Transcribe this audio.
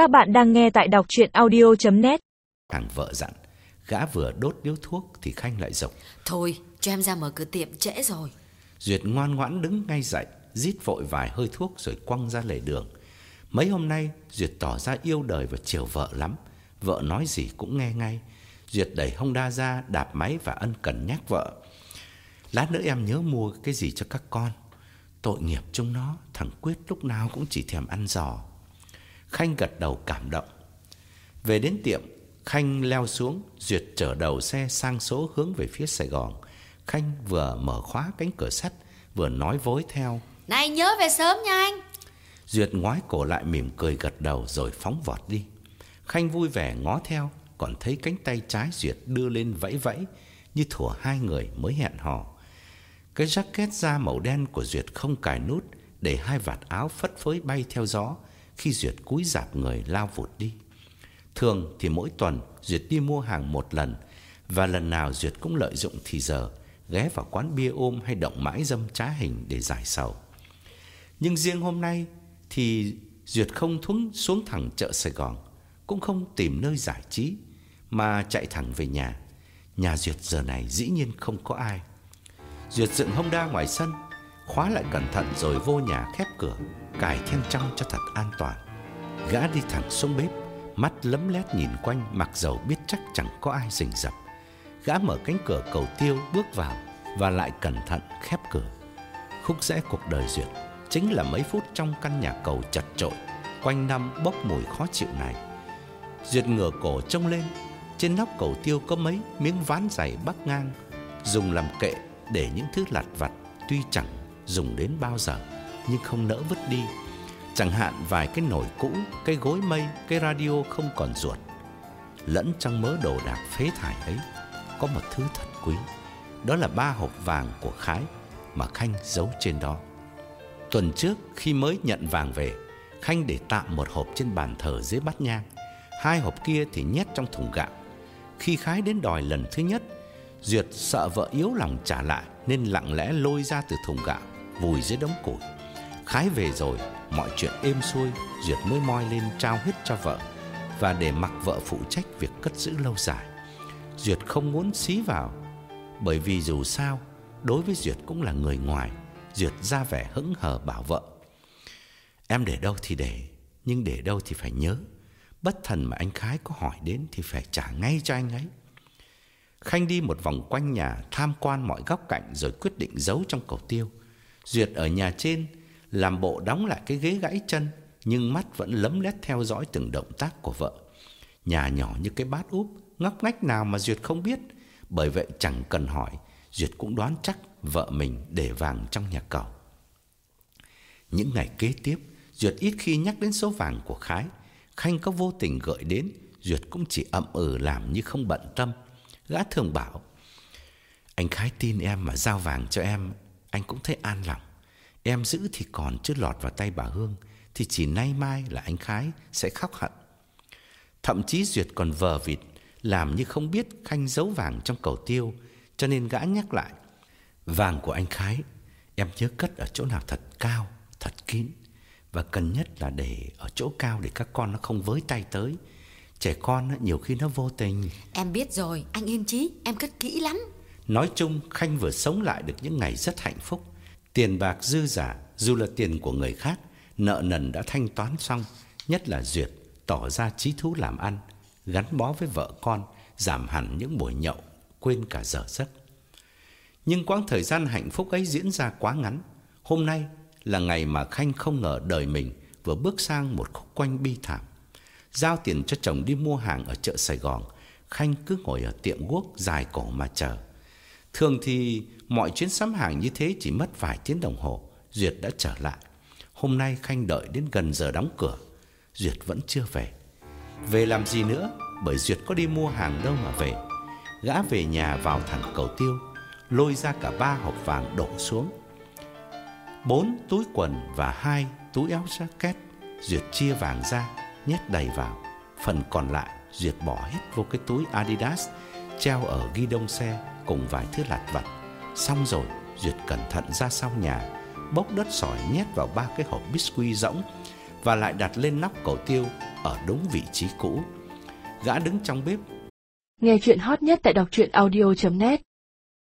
Các bạn đang nghe tại đọc chuyện audio.net Thằng vợ dặn, gã vừa đốt điếu thuốc thì Khanh lại dục Thôi, cho em ra mở cửa tiệm trễ rồi. Duyệt ngoan ngoãn đứng ngay dậy, rít vội vài hơi thuốc rồi quăng ra lề đường. Mấy hôm nay, Duyệt tỏ ra yêu đời và chiều vợ lắm. Vợ nói gì cũng nghe ngay. Duyệt đẩy Honda ra, đạp máy và ân cần nhắc vợ. Lát nữa em nhớ mua cái gì cho các con. Tội nghiệp chúng nó, thằng Quyết lúc nào cũng chỉ thèm ăn giò. Khanh gật đầu cảm động. Về đến tiệm, Khanh leo xuống, Duyệt chở đầu xe sang số hướng về phía Sài Gòn. Khanh vừa mở khóa cánh cửa sắt, vừa nói vối theo. Này nhớ về sớm nha anh. Duyệt ngoái cổ lại mỉm cười gật đầu rồi phóng vọt đi. Khanh vui vẻ ngó theo, còn thấy cánh tay trái Duyệt đưa lên vẫy vẫy, như thủa hai người mới hẹn hò. Cái jacket da màu đen của Duyệt không cài nút, để hai vạt áo phất phới bay theo gió khi Duyệt cúi dạp người lao vụt đi. Thường thì mỗi tuần Duyệt đi mua hàng một lần và lần nào Duyệt cũng lợi dụng thì giờ ghé vào quán bia ôm hay động mãi dâm trá hình để giải sầu. Nhưng riêng hôm nay thì Duyệt không thúng xuống thẳng chợ Sài Gòn, cũng không tìm nơi giải trí mà chạy thẳng về nhà. Nhà Duyệt giờ này dĩ nhiên không có ai. Duyệt dựng Honda ngoài sân, khóa lại cẩn thận rồi vô nhà khép cửa, cài then trong cho thật an toàn. Gã đi thẳng xuống bếp, mắt lấm lét nhìn quanh mặc dầu biết chắc chẳng có ai rình rập. Gã mở cánh cửa cầu tiêu bước vào và lại cẩn thận khép cửa. Khúc rẽ cuộc đời Duyệt chính là mấy phút trong căn nhà cầu chật trội, quanh năm bốc mùi khó chịu này. Duyệt ngửa cổ trông lên, trên nóc cầu tiêu có mấy miếng ván dày bắc ngang, dùng làm kệ để những thứ lặt vặt tuy chẳng dùng đến bao giờ nhưng không nỡ vứt đi. Chẳng hạn vài cái nồi cũ, cái gối mây, cái radio không còn ruột. Lẫn trong mớ đồ đạc phế thải ấy có một thứ thật quý. Đó là ba hộp vàng của Khái mà Khanh giấu trên đó. Tuần trước khi mới nhận vàng về, Khanh để tạm một hộp trên bàn thờ dưới bát nhang. Hai hộp kia thì nhét trong thùng gạo. Khi Khái đến đòi lần thứ nhất, Duyệt sợ vợ yếu lòng trả lại nên lặng lẽ lôi ra từ thùng gạo, vùi dưới đống củi. Khái về rồi, mọi chuyện êm xuôi, Duyệt mới moi lên trao hết cho vợ và để mặc vợ phụ trách việc cất giữ lâu dài. Duyệt không muốn xí vào, bởi vì dù sao, đối với Duyệt cũng là người ngoài, Duyệt ra vẻ hững hờ bảo vợ. Em để đâu thì để, nhưng để đâu thì phải nhớ. Bất thần mà anh Khái có hỏi đến thì phải trả ngay cho anh ấy. Khanh đi một vòng quanh nhà tham quan mọi góc cạnh rồi quyết định giấu trong cầu tiêu. Duyệt ở nhà trên làm bộ đóng lại cái ghế gãy chân nhưng mắt vẫn lấm lét theo dõi từng động tác của vợ. Nhà nhỏ như cái bát úp, ngóc ngách nào mà Duyệt không biết, bởi vậy chẳng cần hỏi, Duyệt cũng đoán chắc vợ mình để vàng trong nhà cầu. Những ngày kế tiếp, Duyệt ít khi nhắc đến số vàng của Khái. Khanh có vô tình gợi đến, Duyệt cũng chỉ ậm ừ làm như không bận tâm. Gã thường bảo, anh Khái tin em mà giao vàng cho em, anh cũng thấy an lòng. Em giữ thì còn chứ lọt vào tay bà Hương, thì chỉ nay mai là anh Khái sẽ khóc hận. Thậm chí Duyệt còn vờ vịt, làm như không biết Khanh giấu vàng trong cầu tiêu, cho nên gã nhắc lại. Vàng của anh Khái, em nhớ cất ở chỗ nào thật cao, thật kín. Và cần nhất là để ở chỗ cao để các con nó không với tay tới. Trẻ con nhiều khi nó vô tình. Em biết rồi, anh yên chí, em cất kỹ lắm. Nói chung, Khanh vừa sống lại được những ngày rất hạnh phúc. Tiền bạc dư giả, dù là tiền của người khác, nợ nần đã thanh toán xong, nhất là Duyệt tỏ ra trí thú làm ăn, gắn bó với vợ con, giảm hẳn những buổi nhậu, quên cả giờ giấc. Nhưng quãng thời gian hạnh phúc ấy diễn ra quá ngắn. Hôm nay là ngày mà Khanh không ngờ đời mình vừa bước sang một khúc quanh bi thảm. Giao tiền cho chồng đi mua hàng ở chợ Sài Gòn, Khanh cứ ngồi ở tiệm guốc dài cổ mà chờ. Thường thì mọi chuyến sắm hàng như thế chỉ mất vài tiếng đồng hồ, Duyệt đã trở lại. Hôm nay Khanh đợi đến gần giờ đóng cửa, Duyệt vẫn chưa về. Về làm gì nữa, bởi Duyệt có đi mua hàng đâu mà về. Gã về nhà vào thẳng cầu tiêu, lôi ra cả ba hộp vàng đổ xuống. Bốn túi quần và hai túi áo jacket, Duyệt chia vàng ra, nhét đầy vào. Phần còn lại, Duyệt bỏ hết vô cái túi Adidas treo ở ghi đông xe cùng vài thứ lặt vặt. Xong rồi, Duyệt cẩn thận ra sau nhà, bốc đất sỏi nhét vào ba cái hộp biscuit rỗng và lại đặt lên nắp cầu tiêu ở đúng vị trí cũ. Gã đứng trong bếp Nghe chuyện hot nhất tại đọc truyện audio.net